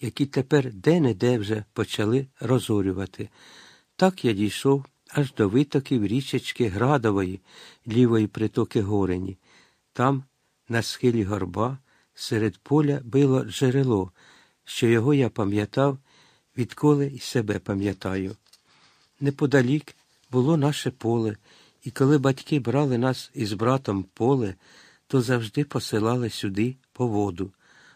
які тепер де-не-де вже почали розорювати. Так я дійшов аж до витоків річечки Градової, лівої притоки Горені. Там, на схилі горба, серед поля било джерело, що його я пам'ятав, відколи і себе пам'ятаю. Неподалік було наше поле, і коли батьки брали нас із братом поле, то завжди посилали сюди по воду.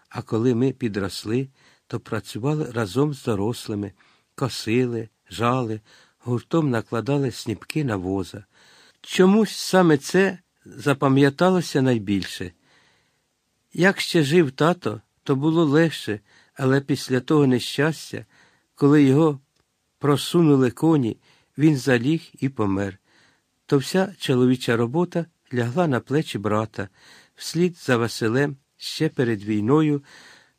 А коли ми підросли, то працювали разом з дорослими, косили, жали, гуртом накладали сніпки на воза. Чомусь саме це запам'яталося найбільше. Як ще жив тато, то було легше, але після того нещастя, коли його просунули коні, він заліг і помер. То вся чоловіча робота лягла на плечі брата, вслід за Василем ще перед війною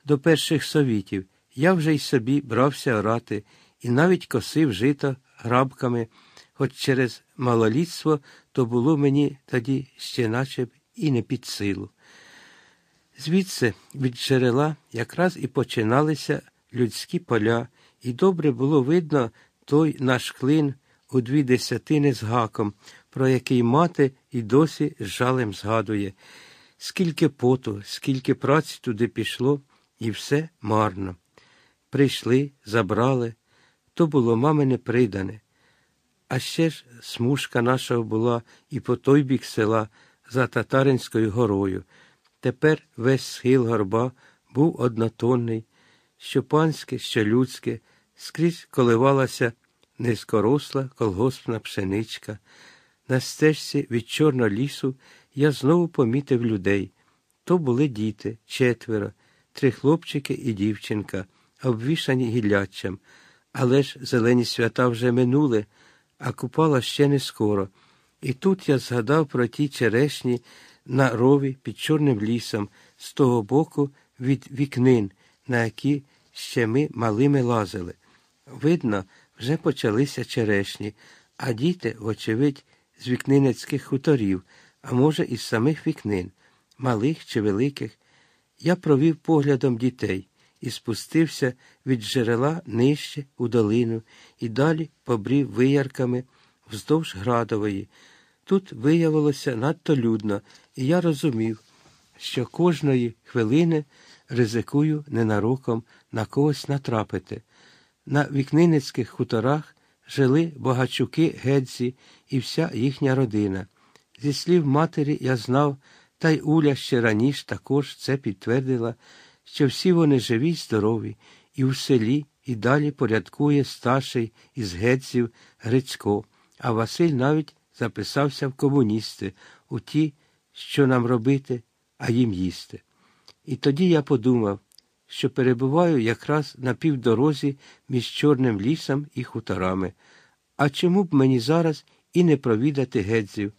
до перших совітів. Я вже й собі брався орати і навіть косив жито грабками, хоч через малолітство то було мені тоді ще наче б і не під силу. Звідси від джерела якраз і починалися людські поля, і добре було видно той наш клин у дві десятини з гаком, про який мати і досі з жалем згадує. Скільки поту, скільки праці туди пішло, і все марно. Прийшли, забрали, то було мамине придане. А ще ж смужка наша була і по той бік села за Татаринською горою. Тепер весь схил горба був однотонний, що панське, що людське, скрізь коливалася низькоросла колгоспна пшеничка. На стежці від чорного лісу я знову помітив людей. То були діти, четверо, три хлопчики і дівчинка, обвішані гілляччям. Але ж зелені свята вже минули, а купала ще не скоро. І тут я згадав про ті черешні на рові під чорним лісом, з того боку від вікнин, на які ще ми малими лазили. Видно, вже почалися черешні, а діти, вочевидь, з вікнинецьких хуторів, а може, із самих вікнин, малих чи великих. Я провів поглядом дітей і спустився від джерела нижче у долину і далі побрів виярками вздовж Градової. Тут виявилося надто людно, і я розумів, що кожної хвилини ризикую ненароком на когось натрапити. На вікнинецьких хуторах жили Богачуки Гедзі і вся їхня родина. Зі слів матері я знав, та й Уля ще раніше також це підтвердила, що всі вони живі й здорові, і в селі і далі порядкує старший із Гедзів Грицько, а Василь навіть записався в комуністи, у ті, що нам робити, а їм їсти. І тоді я подумав, що перебуваю якраз на півдорозі між Чорним лісом і хуторами. А чому б мені зараз і не провідати гедзів?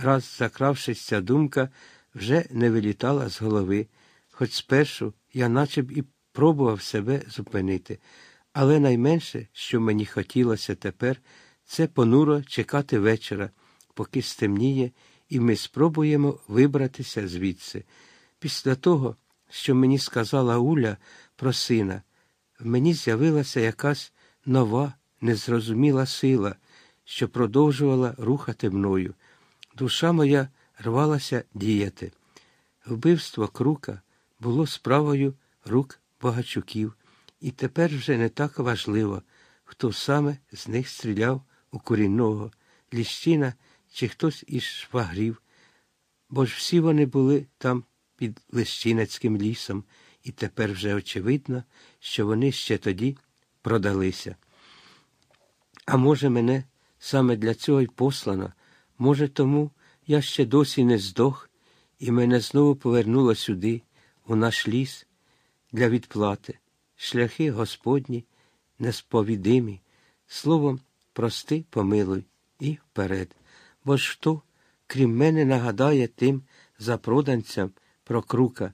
Раз закравшись ця думка, вже не вилітала з голови, хоч спершу я наче б і пробував себе зупинити, але найменше, що мені хотілося тепер, це понуро чекати вечора, поки стемніє, і ми спробуємо вибратися звідси. Після того, що мені сказала Уля про сина, в мені з'явилася якась нова, незрозуміла сила, що продовжувала рухати мною. Душа моя рвалася діяти. Вбивство крука було справою рук Богачуків, і тепер вже не так важливо, хто саме з них стріляв у корінного, ліщина чи хтось із швагрів, бо ж всі вони були там під Лещинецьким лісом, і тепер вже очевидно, що вони ще тоді продалися. А може, мене саме для цього й послано, може, тому я ще досі не здох, і мене знову повернуло сюди, у наш ліс, для відплати, шляхи Господні, несповідимі, словом, прости, помилуй і вперед. Бо ж хто, крім мене, нагадає тим запроданцям про крука.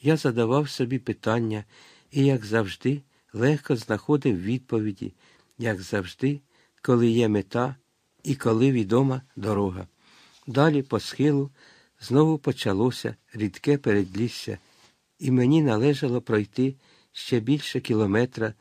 Я задавав собі питання і, як завжди, легко знаходив відповіді, як завжди, коли є мета і коли відома дорога. Далі по схилу знову почалося рідке передлісся, і мені належало пройти ще більше кілометра